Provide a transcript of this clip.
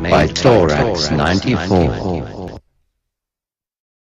made by Thorax 94.